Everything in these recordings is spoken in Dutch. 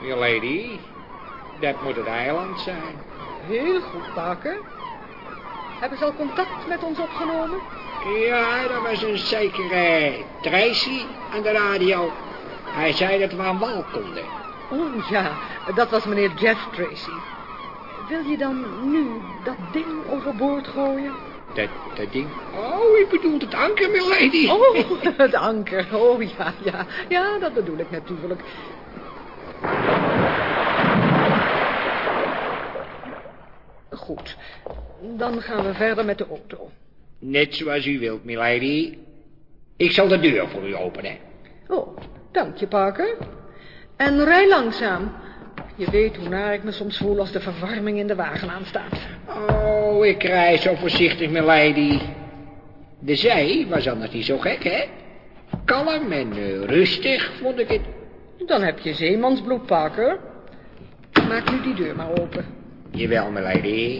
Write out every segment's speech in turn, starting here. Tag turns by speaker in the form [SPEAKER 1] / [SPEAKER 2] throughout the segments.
[SPEAKER 1] milady. Dat moet het eiland zijn.
[SPEAKER 2] Heel goed, Parker. Hebben ze al contact met ons opgenomen?
[SPEAKER 1] Ja, dat was een zekere Tracy aan de radio. Hij zei dat we aan wal konden.
[SPEAKER 2] Oh ja, dat was meneer Jeff Tracy. Wil je dan nu dat ding overboord gooien?
[SPEAKER 1] Dat, dat ding... Oh, ik bedoel het anker, milady.
[SPEAKER 2] Oh, het anker. Oh ja, ja. Ja, dat bedoel ik natuurlijk. Goed, dan gaan we verder met de auto.
[SPEAKER 1] Net zoals u wilt, milady. Ik zal de deur voor u openen.
[SPEAKER 2] Oh, dank je, Parker. En rij langzaam. Je weet hoe naar ik me soms voel als de verwarming in de wagen aanstaat.
[SPEAKER 1] Oh, ik rij zo voorzichtig, milady. De zee was anders niet zo gek, hè? Kalm en eh, rustig, vond ik het.
[SPEAKER 2] Dan heb je zeemansbloed, Parker. Maak nu die deur maar open.
[SPEAKER 1] Jawel, milady.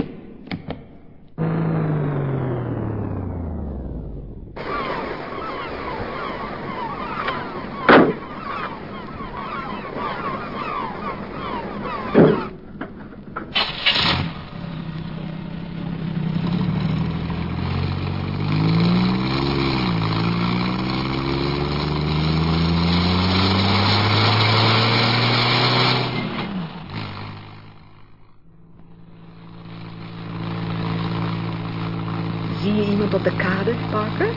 [SPEAKER 2] Zie je iemand op de kade, Parker?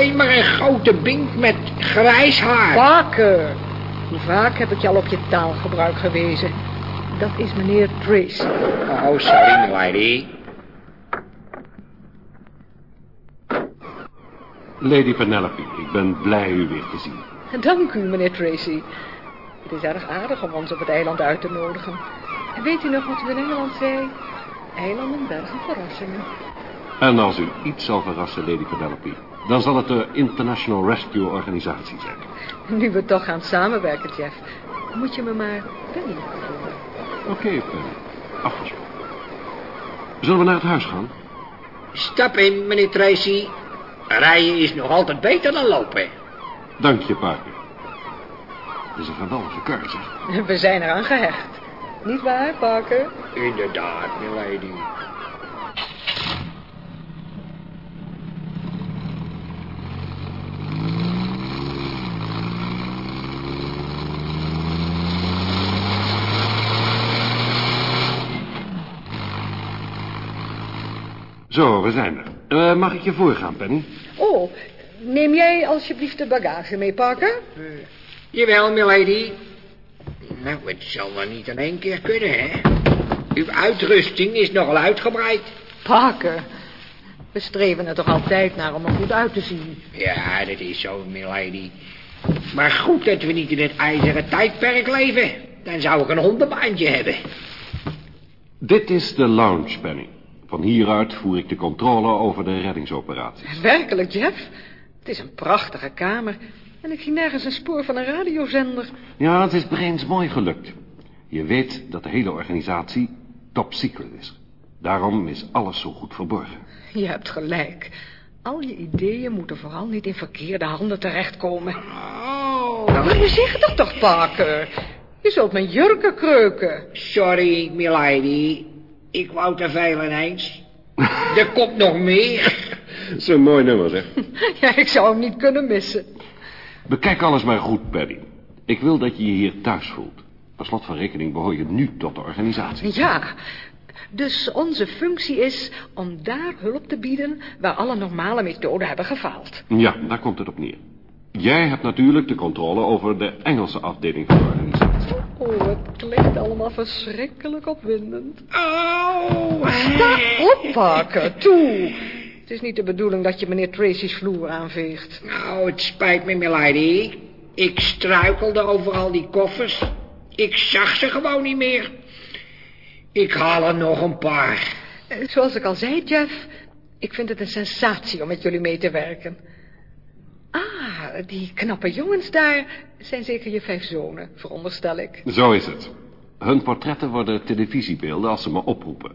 [SPEAKER 1] Alleen maar een grote bink met grijs haar.
[SPEAKER 2] Hoe vaak heb ik je al op je taalgebruik gewezen? Dat is meneer Tracy.
[SPEAKER 1] Oh, sorry, milady.
[SPEAKER 3] Lady Penelope, ik ben blij u weer te zien.
[SPEAKER 2] Dank u, meneer Tracy. Het is erg aardig om ons op het eiland uit te nodigen. En weet u nog wat u in Engeland zei? Eilanden, bergen, verrassingen.
[SPEAKER 3] En als u iets zal verrassen, Lady Penelope, dan zal het de International Rescue Organisatie zijn.
[SPEAKER 2] Nu we toch gaan samenwerken, Jeff, moet je me maar voelen.
[SPEAKER 3] Oké, Penny. Afgesproken. Zullen we naar het huis gaan?
[SPEAKER 1] Stap in, meneer Tracy. Rijden is nog altijd beter dan lopen.
[SPEAKER 3] Dank je, Parker. Het is een geweldige kar, zeg.
[SPEAKER 2] We zijn eraan gehecht. Niet waar, Parker?
[SPEAKER 1] Inderdaad, milady.
[SPEAKER 3] Zo, we zijn er. Eh, mag ik je voorgaan, Penny?
[SPEAKER 2] Oh, neem jij alsjeblieft de bagage mee, Parker?
[SPEAKER 1] Jawel, milady. Nou, het zal wel niet in één keer kunnen, hè? Uw uitrusting is nogal uitgebreid.
[SPEAKER 2] Parker, we streven er toch altijd naar om er goed uit te zien.
[SPEAKER 1] Ja, dat is zo, milady. Maar goed dat we niet in het ijzeren tijdperk leven. Dan zou ik een hondenbaantje hebben.
[SPEAKER 3] Dit is de lounge, Penny. Van hieruit voer ik de controle over de reddingsoperatie.
[SPEAKER 2] Werkelijk, Jeff? Het is een prachtige kamer. En ik zie nergens een spoor van een radiozender.
[SPEAKER 3] Ja, het is Brains mooi gelukt. Je weet dat de hele organisatie top secret is. Daarom is alles zo goed verborgen.
[SPEAKER 2] Je hebt gelijk. Al je ideeën moeten vooral niet in verkeerde handen terechtkomen.
[SPEAKER 1] Oh,
[SPEAKER 2] Nou, je zegt dat toch, Parker? Je zult mijn jurken kreuken.
[SPEAKER 1] sorry, milady. Ik wou te veel ineens. Er komt nog meer.
[SPEAKER 3] Zo'n mooi nummer, zeg.
[SPEAKER 2] Ja, ik zou hem niet kunnen missen.
[SPEAKER 3] Bekijk alles maar goed, Penny. Ik wil dat je je hier thuis voelt. Per slot van rekening behoor je nu tot de organisatie.
[SPEAKER 2] Ja, dus onze functie is om daar hulp te bieden... waar alle normale methoden hebben gefaald.
[SPEAKER 3] Ja, daar komt het op neer. Jij hebt natuurlijk de controle over de Engelse afdeling van de organisatie.
[SPEAKER 2] Oh, het klinkt allemaal verschrikkelijk opwindend.
[SPEAKER 1] Oh,
[SPEAKER 2] Sta op, Parker, toe. Het is niet de bedoeling dat je meneer Tracy's vloer aanveegt.
[SPEAKER 1] Nou, het spijt me, milady. Ik struikelde over al die koffers. Ik zag ze gewoon niet meer. Ik haal er nog een paar.
[SPEAKER 2] Eh, Zoals ik al zei, Jeff, ik vind het een sensatie om met jullie mee te werken. Ah, die knappe jongens daar zijn zeker je vijf zonen, veronderstel ik.
[SPEAKER 3] Zo is het. Hun portretten worden televisiebeelden als ze me oproepen.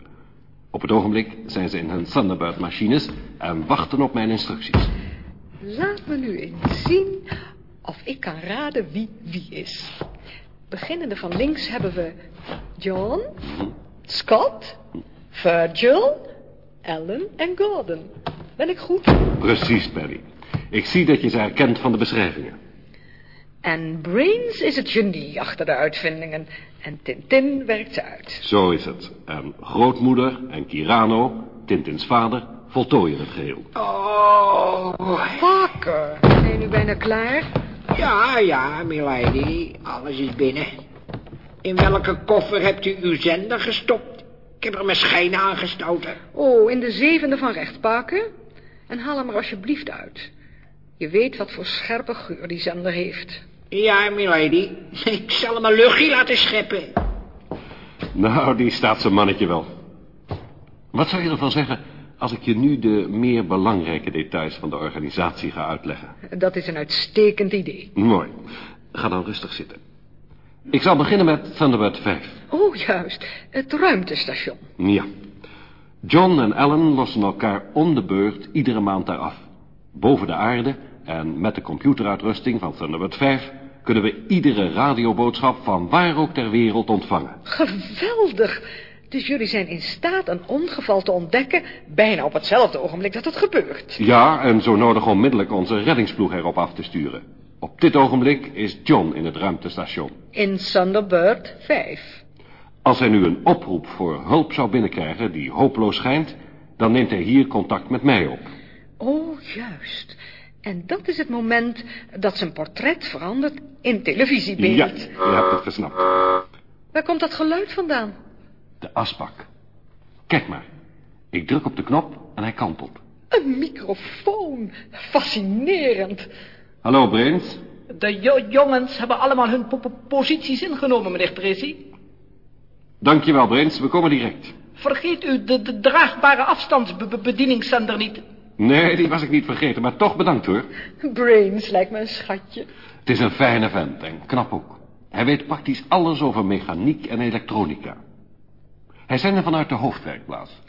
[SPEAKER 3] Op het ogenblik zijn ze in hun Thunderbird-machines en wachten op mijn instructies.
[SPEAKER 2] Laat me nu eens zien of ik kan raden wie wie is. Beginnende van links hebben we John, Scott, Virgil, Ellen en Gordon. Ben ik goed?
[SPEAKER 3] Precies, Penny. Ik zie dat je ze herkent van de beschrijvingen.
[SPEAKER 2] En Brains is het genie achter de uitvindingen. En Tintin werkt ze uit.
[SPEAKER 3] Zo is het. En grootmoeder en Kirano, Tintins vader, voltooien het geheel.
[SPEAKER 1] Oh,
[SPEAKER 2] Parker, ben je nu bijna klaar?
[SPEAKER 1] ja, ja, milady. Alles is binnen. In welke koffer hebt u uw zender gestopt? Ik heb er mijn schijn aangestoten.
[SPEAKER 2] Oh, in de zevende van rechts, Parker. En haal hem er alsjeblieft uit. Je weet wat voor scherpe geur die zender heeft.
[SPEAKER 1] Ja, milady. Ik zal hem een luchtje laten scheppen.
[SPEAKER 3] Nou, die staat zijn mannetje wel. Wat zou je ervan zeggen als ik je nu de meer belangrijke details van de organisatie ga uitleggen?
[SPEAKER 2] Dat is een uitstekend idee.
[SPEAKER 3] Mooi. Ga dan rustig zitten. Ik zal beginnen met Thunderbird 5.
[SPEAKER 2] Oh, juist. Het ruimtestation.
[SPEAKER 3] Ja. John en Ellen lossen elkaar om de beurt iedere maand daar af. Boven de aarde en met de computeruitrusting van Thunderbird 5... kunnen we iedere radioboodschap van waar ook ter wereld ontvangen.
[SPEAKER 2] Geweldig. Dus jullie zijn in staat een ongeval te ontdekken... bijna op hetzelfde ogenblik dat het gebeurt.
[SPEAKER 3] Ja, en zo nodig onmiddellijk onze reddingsploeg erop af te sturen. Op dit ogenblik is John in het ruimtestation.
[SPEAKER 2] In Thunderbird 5.
[SPEAKER 3] Als hij nu een oproep voor hulp zou binnenkrijgen die hopeloos schijnt... dan neemt hij hier contact met mij op.
[SPEAKER 2] Oh, juist. En dat is het moment dat zijn portret verandert in televisiebeeld.
[SPEAKER 3] Ja, je hebt het gesnapt.
[SPEAKER 2] Waar komt dat geluid vandaan?
[SPEAKER 3] De asbak. Kijk maar. Ik druk op de knop en hij kantelt.
[SPEAKER 2] Een microfoon. Fascinerend.
[SPEAKER 3] Hallo, Brains.
[SPEAKER 4] De jo- jongens hebben allemaal hun po- po- posities ingenomen, meneer Tracy.
[SPEAKER 3] Dankjewel, Brains. We komen direct.
[SPEAKER 4] Vergeet u de, de draagbare afstandsbedieningszender niet.
[SPEAKER 3] Nee, die was ik niet vergeten, maar toch bedankt hoor.
[SPEAKER 2] Brains lijkt me een schatje.
[SPEAKER 3] Het is een fijne vent en knap ook. Hij weet praktisch alles over mechaniek en elektronica. Hij zijn er vanuit de hoofdwerkplaats.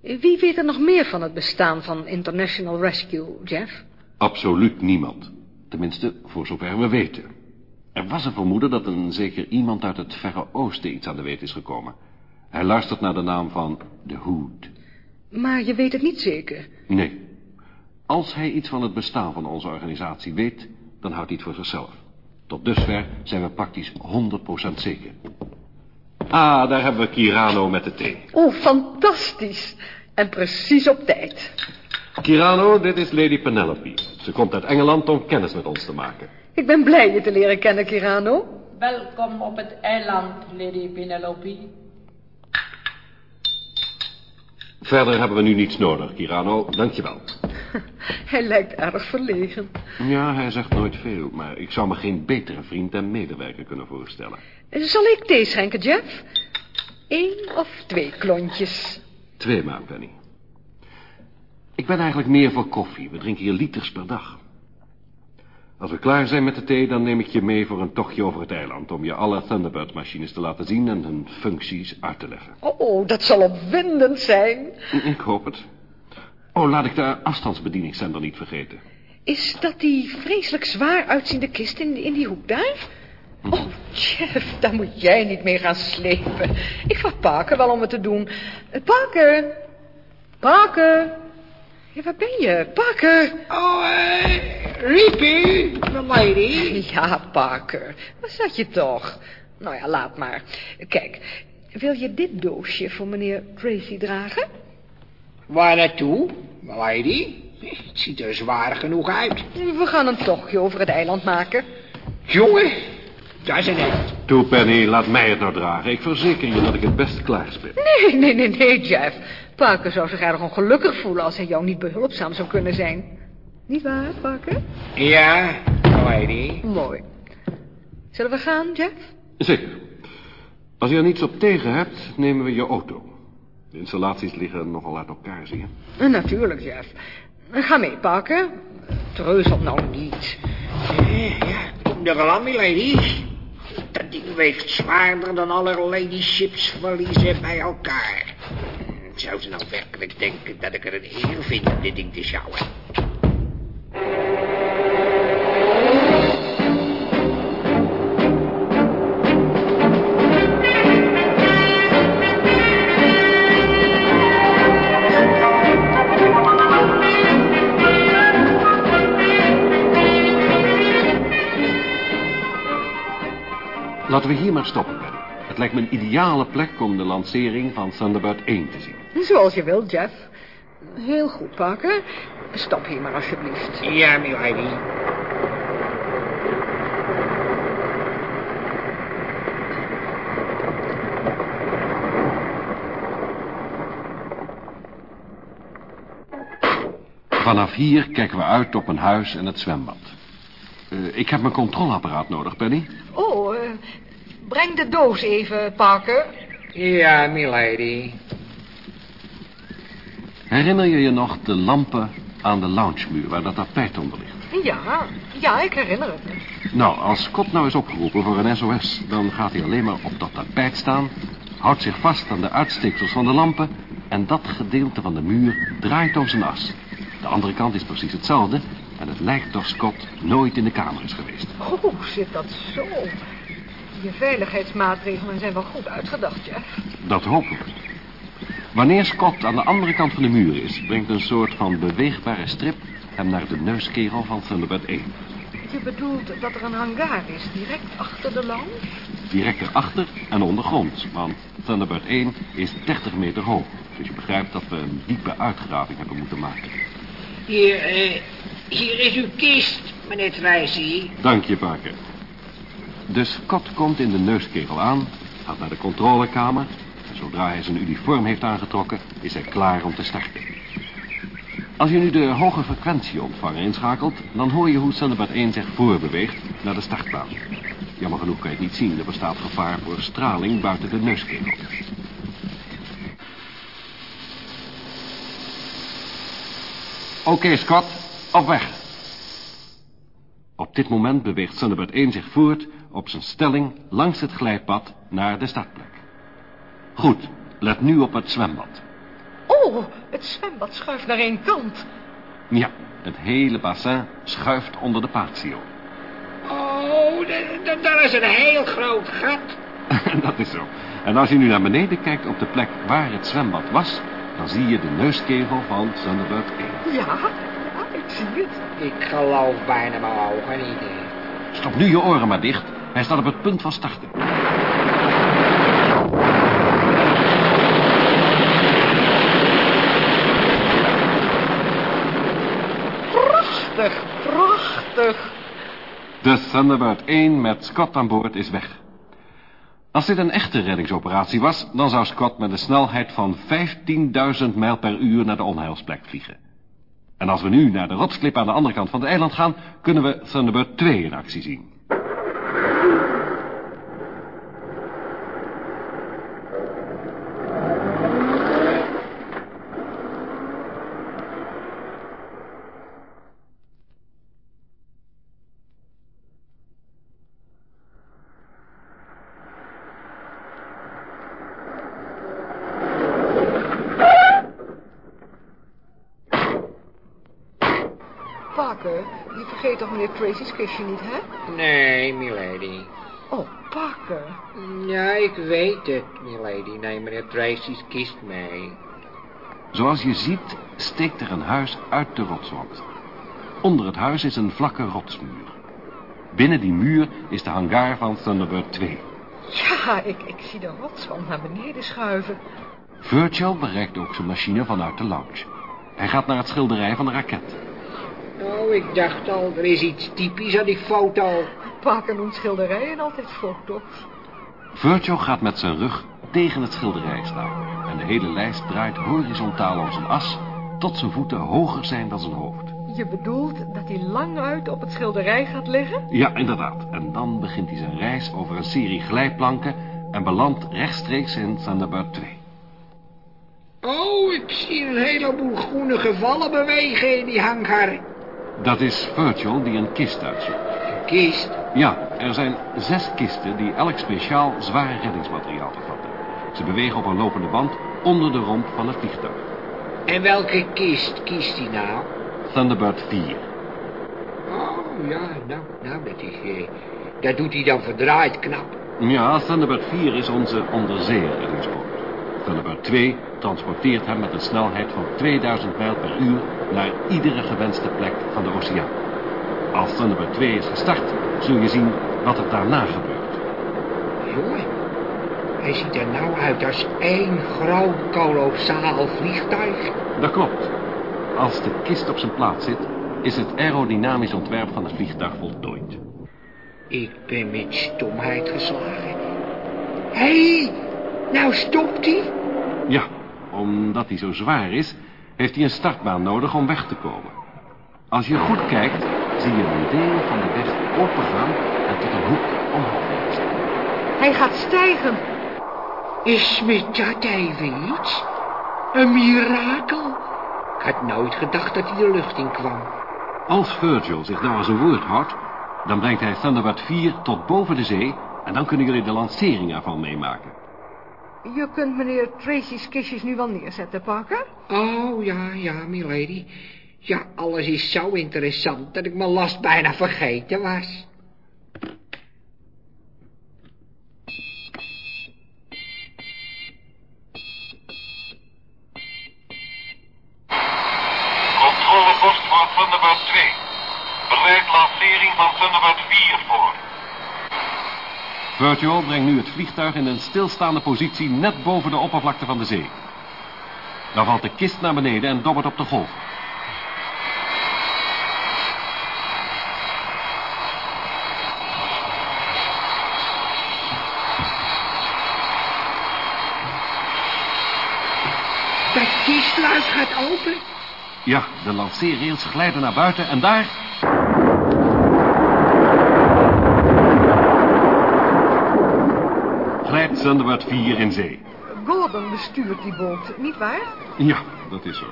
[SPEAKER 2] Wie weet er nog meer van het bestaan van International Rescue, Jeff?
[SPEAKER 3] Absoluut niemand. Tenminste, voor zover we weten. Er was een vermoeden dat een zeker iemand uit het Verre Oosten iets aan de weet is gekomen. Hij luistert naar de naam van The Hood.
[SPEAKER 2] Maar je weet het niet zeker.
[SPEAKER 3] Nee. Als hij iets van het bestaan van onze organisatie weet, dan houdt hij het voor zichzelf. Tot dusver zijn we praktisch 100% zeker. Ah, daar hebben we Kirano met de thee.
[SPEAKER 2] Oh, fantastisch. En precies op tijd.
[SPEAKER 3] Kirano, dit is Lady Penelope. Ze komt uit Engeland om kennis met ons te maken.
[SPEAKER 2] Ik ben blij je te leren kennen, Kirano.
[SPEAKER 4] Welkom op het eiland, Lady Penelope.
[SPEAKER 3] Verder hebben we nu niets nodig, Kirano. Dankjewel.
[SPEAKER 2] Hij lijkt erg verlegen.
[SPEAKER 3] Ja, hij zegt nooit veel, maar ik zou me geen betere vriend en medewerker kunnen voorstellen.
[SPEAKER 2] Zal ik thee schenken, Jeff? Eén of twee klontjes?
[SPEAKER 3] Twee maar, Penny. Ik ben eigenlijk meer voor koffie. We drinken hier liters per dag. Als we klaar zijn met de thee, dan neem ik je mee voor een tochtje over het eiland... om je alle Thunderbird-machines te laten zien en hun functies uit te leggen.
[SPEAKER 2] Oh, dat zal opwindend zijn.
[SPEAKER 3] Ik hoop het. Oh, laat ik de afstandsbedieningszender niet vergeten.
[SPEAKER 2] Is dat die vreselijk zwaar uitziende kist in, in die hoek daar? Oh, Jeff, daar moet jij niet mee gaan slepen. Ik vraag Parker wel om het te doen. Parker! Parker! Ja, waar ben je? Parker!
[SPEAKER 1] Oh, eh, riep u, milady?
[SPEAKER 2] Ja, Parker. Waar zat je toch? Nou ja, laat maar. Kijk, wil je dit doosje voor meneer Tracy dragen?
[SPEAKER 1] Waar naartoe, milady? Het ziet er zwaar genoeg uit.
[SPEAKER 2] We gaan een tochtje over het eiland maken.
[SPEAKER 1] Jongen, daar is een end.
[SPEAKER 3] Toe, Penny, laat mij het nou dragen. Ik verzeker je dat ik het best klaarspit.
[SPEAKER 2] Nee, nee, nee, nee, Jeff. Parker zou zich erg ongelukkig voelen als hij jou niet behulpzaam zou kunnen zijn. Niet waar, Parker?
[SPEAKER 1] Ja, milady.
[SPEAKER 2] Mooi. Zullen we gaan, Jeff?
[SPEAKER 3] Zeker. Als je er niets op tegen hebt, nemen we je auto. De installaties liggen nogal uit elkaar, zie je.
[SPEAKER 2] Eh, Natuurlijk, Jeff. Eh, Ga mee, Parker. Treuzelt nou niet.
[SPEAKER 1] Eh, ja, kom er al aan, milady. Dat ding weegt zwaarder dan alle ladyship's verliezen bij elkaar zou ze nou werkelijk denken dat ik er een eer vind om dit ding te sjouwen?
[SPEAKER 3] Laten we hier maar stoppen. Het lijkt me een ideale plek om de lancering van Thunderbird 1 te zien.
[SPEAKER 2] Zoals je wilt, Jeff. Heel goed, Parker. Stop hier maar alsjeblieft.
[SPEAKER 1] Ja, milady.
[SPEAKER 3] Vanaf hier kijken we uit op een huis en het zwembad. Eh, ik heb mijn controleapparaat nodig, Penny.
[SPEAKER 2] Breng de doos even, Parker.
[SPEAKER 1] Ja, milady.
[SPEAKER 3] Herinner je je nog de lampen aan de loungemuur waar dat tapijt onder ligt?
[SPEAKER 2] Ja, ja, ik herinner het me.
[SPEAKER 3] Nou, als Scott nou is opgeroepen voor een SOS... dan gaat hij alleen maar op dat tapijt staan... houdt zich vast aan de uitsteeksels van de lampen... en dat gedeelte van de muur draait om zijn as. De andere kant is precies hetzelfde... en het lijkt of Scott nooit in de kamer is geweest.
[SPEAKER 2] Oh, zit dat zo? Je veiligheidsmaatregelen zijn wel goed uitgedacht, Jeff.
[SPEAKER 3] Dat hopen we. Wanneer Scott aan de andere kant van de muur is... brengt een soort van beweegbare strip hem naar de neuskegel van Thunderbird 1.
[SPEAKER 2] Je bedoelt dat er een hangar is, direct achter de lounge?
[SPEAKER 3] Direct erachter en ondergrond, want Thunderbird 1 is 30 meter hoog. Dus je begrijpt dat we een diepe uitgraving hebben moeten maken.
[SPEAKER 1] Hier, eh, hier is uw kist, meneer Tracy.
[SPEAKER 3] Dank je, Parker. Dus Scott komt in de neuskegel aan, gaat naar de controlekamer... en zodra hij zijn uniform heeft aangetrokken, is hij klaar om te starten. Als je nu de hoge frequentieontvanger inschakelt... dan hoor je hoe Thunderbird 1 zich voorbeweegt naar de startbaan. Jammer genoeg kan je het niet zien. Er bestaat gevaar voor straling buiten de neuskegel. Oké, Scott. Op weg. Op dit moment beweegt Thunderbird 1 zich voort op zijn stelling langs het glijpad naar de startplek. Goed, let nu op het zwembad.
[SPEAKER 2] Oh, het zwembad schuift naar één kant.
[SPEAKER 3] Ja, het hele bassin schuift onder de patio.
[SPEAKER 1] Oh, daar is een heel groot gat.
[SPEAKER 3] Dat is zo. En als je nu naar beneden kijkt op de plek waar het zwembad was... dan zie je de neuskegel van Thunderbird 1.
[SPEAKER 2] Ja, ja, ik zie het.
[SPEAKER 1] Ik geloof bijna mijn ogen niet.
[SPEAKER 3] Stop nu je oren maar dicht. Hij staat op het punt van starten.
[SPEAKER 2] Prachtig, prachtig.
[SPEAKER 3] De Thunderbird 1 met Scott aan boord is weg. Als dit een echte reddingsoperatie was... dan zou Scott met een snelheid van 15.000 mijl per uur naar de onheilsplek vliegen. En als we nu naar de rotsklip aan de andere kant van het eiland gaan... kunnen we Thunderbird 2 in actie zien.
[SPEAKER 2] Parker, je vergeet toch meneer Tracy's kistje niet, hè?
[SPEAKER 1] Nee, milady.
[SPEAKER 2] Oh, Parker.
[SPEAKER 1] Ja, ik weet het, milady. Neem meneer Tracy's kist mee.
[SPEAKER 3] Zoals je ziet steekt er een huis uit de rotswand. Onder het huis is een vlakke rotsmuur. Binnen die muur is de hangar van Thunderbird 2.
[SPEAKER 2] Ja, ik, ik zie de rotswand naar beneden schuiven.
[SPEAKER 3] Virgil bereikt ook zijn machine vanuit de lounge. Hij gaat naar het schilderij van de raket.
[SPEAKER 1] Oh, ik dacht al, er is iets typisch aan die foto.
[SPEAKER 2] Parker noemt schilderijen altijd foto's.
[SPEAKER 3] Virgil gaat met zijn rug tegen het schilderij staan. En de hele lijst draait horizontaal om zijn as... tot zijn voeten hoger zijn dan zijn hoofd.
[SPEAKER 2] Je bedoelt dat hij lang uit op het schilderij gaat liggen?
[SPEAKER 3] Ja, inderdaad. En dan begint hij zijn reis over een serie glijplanken... en belandt rechtstreeks in Thunderbird 2.
[SPEAKER 1] Oh, ik zie een heleboel groene gevallen bewegen in die hangar.
[SPEAKER 3] Dat is Virgil die een kist uitzoekt.
[SPEAKER 1] Een kist?
[SPEAKER 3] Ja, er zijn zes kisten die elk speciaal zwaar reddingsmateriaal bevatten. Ze bewegen op een lopende band onder de romp van het vliegtuig.
[SPEAKER 1] En welke kist kiest hij nou?
[SPEAKER 3] Thunderbird 4.
[SPEAKER 1] Oh, ja, nou, nou, dat is... eh, dat doet hij dan verdraaid knap.
[SPEAKER 3] Ja, Thunderbird 4 is onze onderzeereddingsboot. Thunderbird 2 transporteert hem met een snelheid van 2000 mijl per uur naar iedere gewenste plek van de oceaan. Als Thunderbird 2 is gestart, zul je zien wat er daarna gebeurt.
[SPEAKER 1] jongen. Hij ziet er nou uit als één groot kolossaal vliegtuig.
[SPEAKER 3] Dat klopt. Als de kist op zijn plaats zit, is het aerodynamisch ontwerp van het vliegtuig voltooid.
[SPEAKER 1] Ik ben met stomheid geslagen. Hé, hey, nou stopt hij.
[SPEAKER 3] Ja, omdat hij zo zwaar is, heeft hij een startbaan nodig om weg te komen. Als je goed kijkt, zie je een deel van de weg opengaan en tot een hoek omhoog.
[SPEAKER 2] Hij gaat stijgen.
[SPEAKER 1] Is met dat even iets? Een mirakel? Ik had nooit gedacht dat hij de lucht in kwam.
[SPEAKER 3] Als Virgil zich nou aan zijn woord houdt, dan brengt hij Thunderbird 4 tot boven de zee en dan kunnen jullie de lancering ervan meemaken.
[SPEAKER 2] Je kunt meneer Tracy's kistjes nu wel neerzetten, Parker.
[SPEAKER 1] Oh, ja, ja, milady. Ja, alles is zo interessant dat ik mijn last bijna vergeten was.
[SPEAKER 5] Controlepost voor Thunderbird 2. Bereid lancering van Thunderbird 4 voor.
[SPEAKER 3] Virgil brengt nu het vliegtuig in een stilstaande positie net boven de oppervlakte van de zee. Dan valt de kist naar beneden en dobbert op de golf.
[SPEAKER 1] Dat kistluik gaat open.
[SPEAKER 3] Ja, de lanceerrails glijden naar buiten en daar... Thunderbird 4 in zee.
[SPEAKER 2] Gordon bestuurt die boot, niet waar?
[SPEAKER 3] Ja, dat is zo.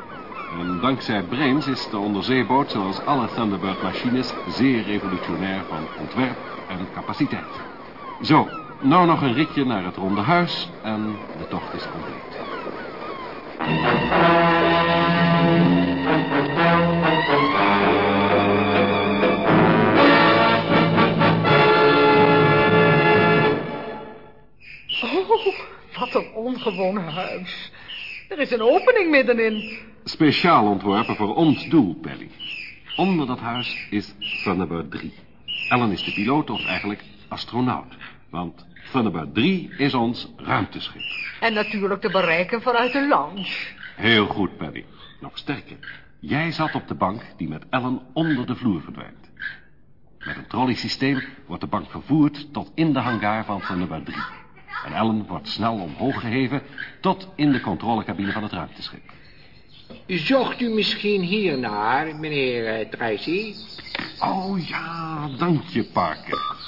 [SPEAKER 3] En dankzij Brains is de onderzeeboot, zoals alle Thunderbird-machines, zeer revolutionair van ontwerp en capaciteit. Zo, nou nog een ritje naar het ronde huis en de tocht is compleet.
[SPEAKER 2] Wat een ongewoon huis. Er is een opening middenin.
[SPEAKER 3] Speciaal ontworpen voor ons doel, Pelly. Onder dat huis is Thunderbird 3. Ellen is de piloot, of eigenlijk astronaut. Want Thunderbird 3 is ons ruimteschip.
[SPEAKER 2] En natuurlijk te bereiken vanuit de lounge.
[SPEAKER 3] Heel goed, Paddy. Nog sterker. Jij zat op de bank die met Ellen onder de vloer verdwijnt. Met een trolleysysteem wordt de bank vervoerd tot in de hangar van Thunderbird 3. En Ellen wordt snel omhoog geheven tot in de controlecabine van het ruimteschip.
[SPEAKER 1] Zocht u misschien hiernaar, meneer eh, Tracy?
[SPEAKER 3] Oh ja, dank je, Parker.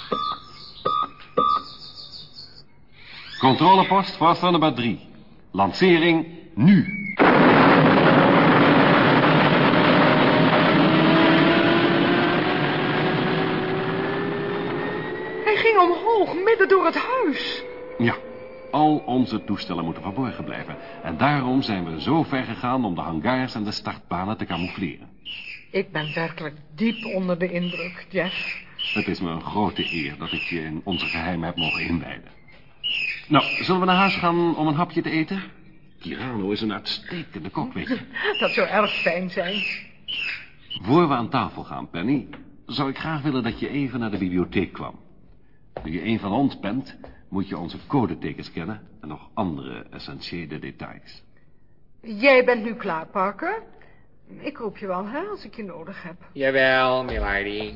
[SPEAKER 3] Controlepost voor Thunderbird 3. Lancering nu.
[SPEAKER 2] Hij ging omhoog, midden door het huis.
[SPEAKER 3] Ja, al onze toestellen moeten verborgen blijven. En daarom zijn we zo ver gegaan om de hangars en de startbanen te camoufleren.
[SPEAKER 2] Ik ben werkelijk diep onder de indruk, Jeff.
[SPEAKER 3] Het is me een grote eer dat ik je in onze geheimen heb mogen inwijden. Nou, zullen we naar huis gaan om een hapje te eten? Kirano is een uitstekende kok, weet je.
[SPEAKER 2] Dat zou erg fijn zijn.
[SPEAKER 3] Voor we aan tafel gaan, Penny, zou ik graag willen dat je even naar de bibliotheek kwam. Nu je een van ons bent, moet je onze codetekens kennen en nog andere essentiële details.
[SPEAKER 2] Jij bent nu klaar, Parker. Ik roep je wel, hè, als ik je nodig heb.
[SPEAKER 1] Jawel, milady.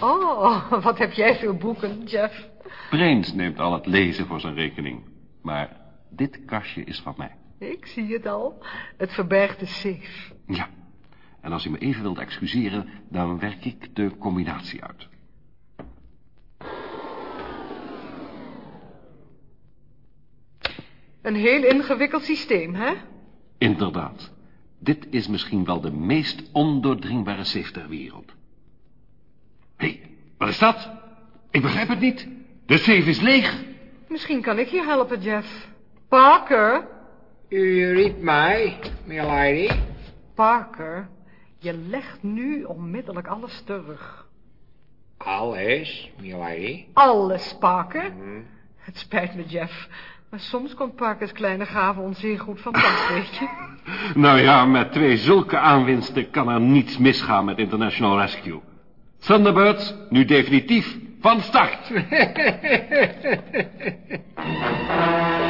[SPEAKER 2] Oh, wat heb jij veel boeken, Jeff.
[SPEAKER 3] Brains neemt al het lezen voor zijn rekening. Maar dit kastje is van mij.
[SPEAKER 2] Ik zie het al. Het verbergt de safe.
[SPEAKER 3] Ja. En als u me even wilt excuseren, dan werk ik de combinatie uit.
[SPEAKER 2] Een heel ingewikkeld systeem, hè?
[SPEAKER 3] Inderdaad. Dit is misschien wel de meest ondoordringbare safe ter wereld. Hé, hey, wat is dat? Ik begrijp het niet. De safe is leeg.
[SPEAKER 2] Misschien kan ik je helpen, Jeff. Parker?
[SPEAKER 1] U riep mij, milady.
[SPEAKER 2] Parker, je legt nu onmiddellijk alles terug.
[SPEAKER 1] Alles, milady.
[SPEAKER 2] Alles, Parker. Het spijt me, Jeff. Maar soms komt Parkers kleine gave ons zeer goed van pas, weet je.
[SPEAKER 3] Nou ja, met twee zulke aanwinsten kan er niets misgaan met International Rescue. Thunderbirds, nu definitief
[SPEAKER 1] van start.